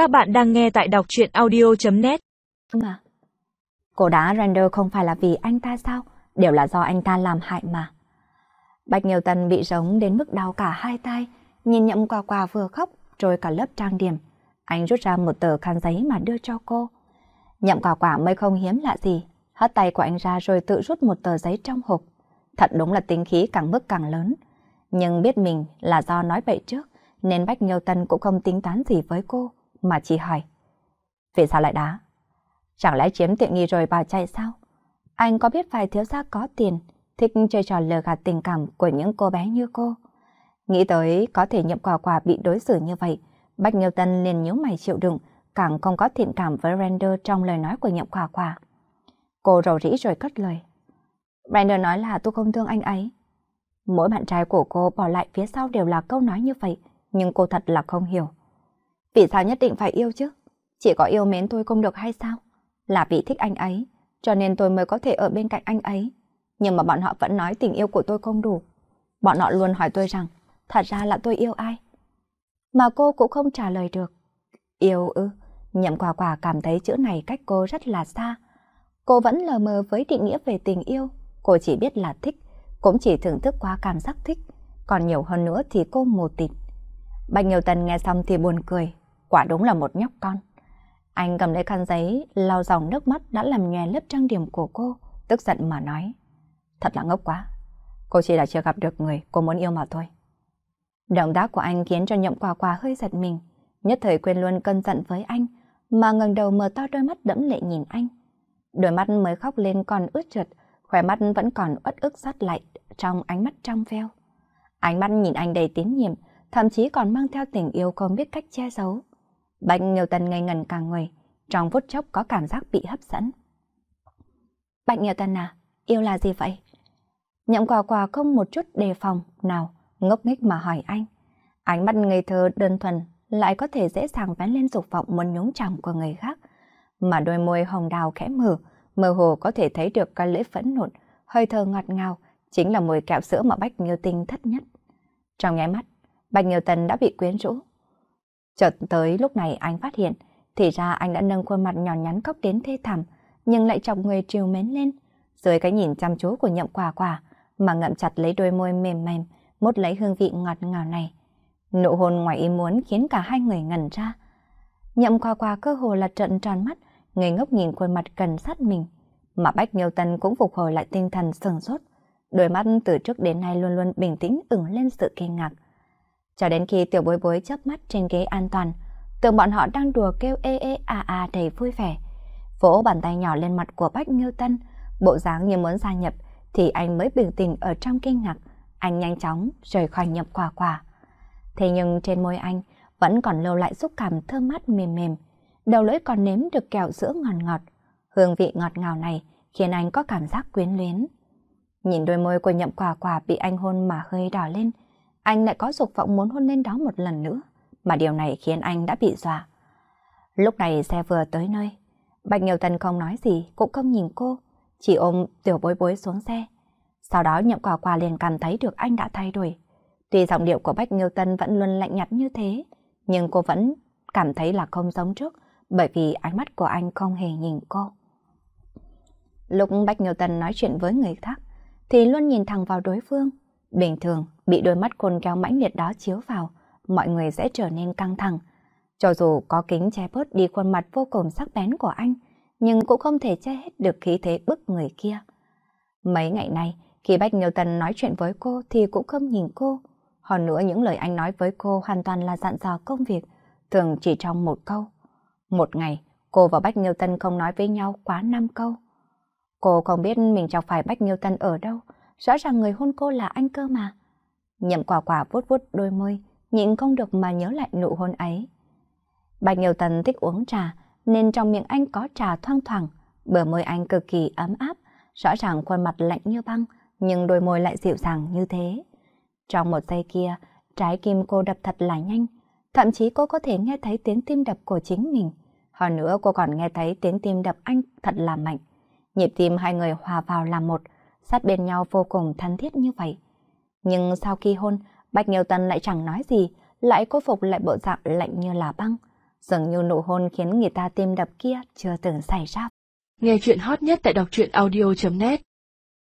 Các bạn đang nghe tại đọc truyện audio.net Mà, cô đá render không phải là vì anh ta sao? Đều là do anh ta làm hại mà. Bạch Nhiều Tần bị giống đến mức đau cả hai tay, nhìn nhậm quà quà vừa khóc, rồi cả lớp trang điểm. Anh rút ra một tờ khăn giấy mà đưa cho cô. Nhậm quả quả mới không hiếm lạ gì, hất tay của anh ra rồi tự rút một tờ giấy trong hộp. Thật đúng là tính khí càng mức càng lớn. Nhưng biết mình là do nói bậy trước, nên Bách Nhiêu Tân cũng không tính toán gì với cô, mà chỉ hỏi. Vì sao lại đá? Chẳng lẽ chiếm tiện nghi rồi bà chạy sao? Anh có biết vài thiếu gia có tiền, thích chơi trò lừa gạt tình cảm của những cô bé như cô. Nghĩ tới có thể nhậm quà quà bị đối xử như vậy, Bách Nhiêu Tân liền nhíu mày chịu đựng, càng không có thiện cảm với Render trong lời nói của nhậm quà quà. Cô rầu rĩ rồi cất lời. Render nói là tôi không thương anh ấy. Mỗi bạn trai của cô bỏ lại phía sau đều là câu nói như vậy, nhưng cô thật là không hiểu. Vì sao nhất định phải yêu chứ? Chỉ có yêu mến tôi không được hay sao? Là vì thích anh ấy, cho nên tôi mới có thể ở bên cạnh anh ấy. Nhưng mà bọn họ vẫn nói tình yêu của tôi không đủ. Bọn họ luôn hỏi tôi rằng, thật ra là tôi yêu ai? Mà cô cũng không trả lời được. Yêu ư, nhậm quả quả cảm thấy chữ này cách cô rất là xa. Cô vẫn lờ mờ với định nghĩa về tình yêu, cô chỉ biết là thích, cũng chỉ thưởng thức qua cảm giác thích, còn nhiều hơn nữa thì cô mù tịt. Bạch Nhiều Tần nghe xong thì buồn cười, quả đúng là một nhóc con. Anh cầm lấy khăn giấy, lau dòng nước mắt đã làm nhòe lớp trang điểm của cô, tức giận mà nói. Thật là ngốc quá, cô chỉ là chưa gặp được người cô muốn yêu mà thôi. Động tác của anh khiến cho nhậm quà quà hơi giật mình, nhất thời quên luôn cơn giận với anh, mà ngẩng đầu mở to đôi mắt đẫm lệ nhìn anh. Đôi mắt mới khóc lên còn ướt trượt, khỏe mắt vẫn còn uất ức sát lại trong ánh mắt trong veo. Ánh mắt nhìn anh đầy tín nhiệm, thậm chí còn mang theo tình yêu không biết cách che giấu. Bạch Nghiêu Tân ngây ngần cả người, trong phút chốc có cảm giác bị hấp dẫn. Bạch Nghiêu Tân à, yêu là gì vậy? Nhậm quà quà không một chút đề phòng nào, ngốc nghếch mà hỏi anh. Ánh mắt ngây thơ đơn thuần lại có thể dễ dàng vén lên dục vọng muốn nhúng chồng của người khác. Mà đôi môi hồng đào khẽ mở, mơ hồ có thể thấy được cái lưỡi phẫn nộn, hơi thơ ngọt ngào, chính là mùi kẹo sữa mà Bách Nghiêu Tinh thích nhất. Trong nháy mắt, Bạch Nghiêu Tần đã bị quyến rũ. Chợt tới lúc này anh phát hiện, thì ra anh đã nâng khuôn mặt nhỏ nhắn khóc đến thê thảm, nhưng lại chọc người triều mến lên. Dưới cái nhìn chăm chú của nhậm quả quả, mà ngậm chặt lấy đôi môi mềm mềm, mút lấy hương vị ngọt ngào này. Nụ hôn ngoài ý muốn khiến cả hai người ngẩn ra. Nhậm quả quả cơ hồ là trận tròn mắt, ngây ngốc nhìn khuôn mặt cần sát mình. Mà Bách Nghiêu Tân cũng phục hồi lại tinh thần sừng sốt. Đôi mắt từ trước đến nay luôn luôn bình tĩnh ửng lên sự kinh ngạc. Cho đến khi tiểu bối bối chớp mắt trên ghế an toàn, tưởng bọn họ đang đùa kêu ê ê a a đầy vui vẻ. Vỗ bàn tay nhỏ lên mặt của Bách Nghiêu Tân, bộ dáng như muốn gia nhập, thì anh mới bình tĩnh ở trong kinh ngạc. Anh nhanh chóng rời khỏi nhập quả quả. Thế nhưng trên môi anh vẫn còn lưu lại xúc cảm thơm mát mềm mềm. Đầu lưỡi còn nếm được kẹo sữa ngọt ngọt. Hương vị ngọt ngào này khiến anh có cảm giác quyến luyến. Nhìn đôi môi của nhậm quả quả bị anh hôn mà hơi đỏ lên, anh lại có dục vọng muốn hôn lên đó một lần nữa, mà điều này khiến anh đã bị dọa. Lúc này xe vừa tới nơi, Bạch Nhiều Tần không nói gì, cũng không nhìn cô, chỉ ôm tiểu bối bối xuống xe. Sau đó nhậm quả quả liền cảm thấy được anh đã thay đổi. Tuy giọng điệu của Bạch Nghiêu Tân vẫn luôn lạnh nhạt như thế, nhưng cô vẫn cảm thấy là không giống trước, bởi vì ánh mắt của anh không hề nhìn cô. Lúc Bạch Nghiêu Tân nói chuyện với người khác, thì luôn nhìn thẳng vào đối phương. Bình thường, bị đôi mắt khôn kéo mãnh liệt đó chiếu vào, mọi người sẽ trở nên căng thẳng. Cho dù có kính che bớt đi khuôn mặt vô cùng sắc bén của anh, nhưng cũng không thể che hết được khí thế bức người kia. Mấy ngày nay, khi Bách Nghiêu Tân nói chuyện với cô thì cũng không nhìn cô. Hơn nữa những lời anh nói với cô hoàn toàn là dặn dò công việc, thường chỉ trong một câu. Một ngày, cô và Bách Nghiêu Tân không nói với nhau quá năm câu. Cô không biết mình chọc phải Bách Nghiêu Tân ở đâu, rõ ràng người hôn cô là anh cơ mà. Nhậm quả quả vuốt vuốt đôi môi, nhịn không được mà nhớ lại nụ hôn ấy. Bạch Nhiều Tần thích uống trà, nên trong miệng anh có trà thoang thoảng, bờ môi anh cực kỳ ấm áp, rõ ràng khuôn mặt lạnh như băng, nhưng đôi môi lại dịu dàng như thế. Trong một giây kia, trái kim cô đập thật là nhanh, thậm chí cô có thể nghe thấy tiếng tim đập của chính mình. Hơn nữa cô còn nghe thấy tiếng tim đập anh thật là mạnh. Nhịp tim hai người hòa vào làm một, sát bên nhau vô cùng thân thiết như vậy. Nhưng sau khi hôn, Bạch Nghiêu Tân lại chẳng nói gì, lại cô phục lại bộ dạng lạnh như là băng. Dường như nụ hôn khiến người ta tim đập kia chưa từng xảy ra. Nghe chuyện hot nhất tại đọc truyện audio.net